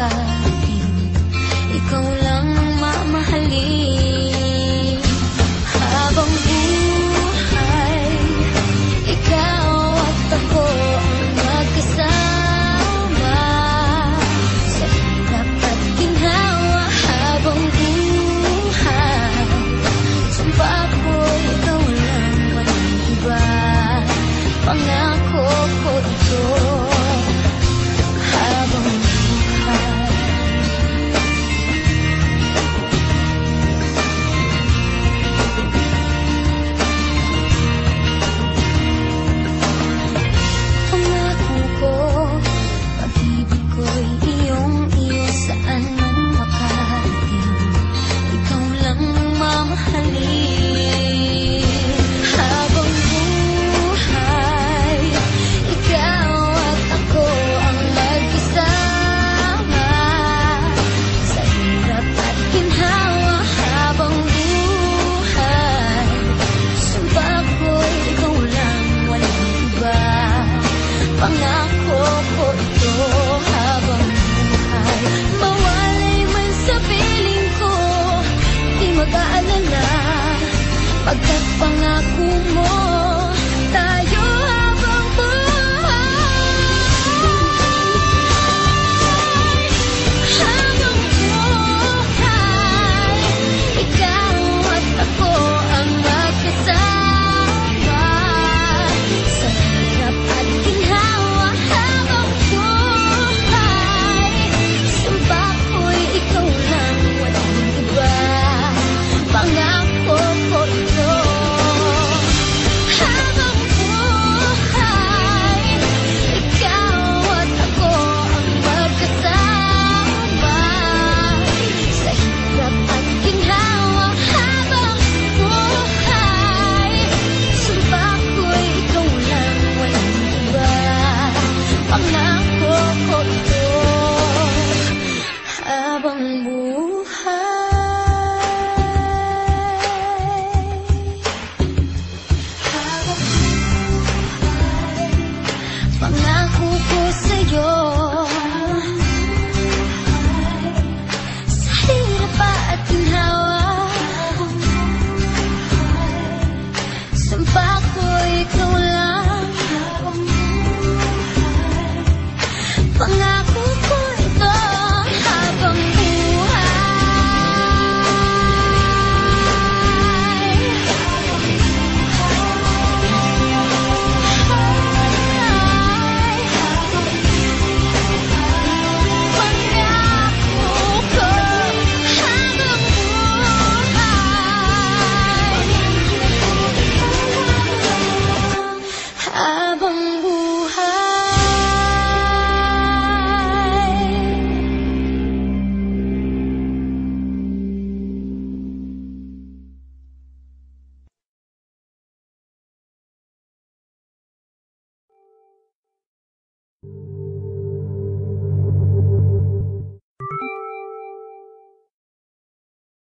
akin Ikaw lang. Pangako ko ito habang buhay. Mawalay man sa piling ko Di mag-aalala. Pagkat pangako mo It's a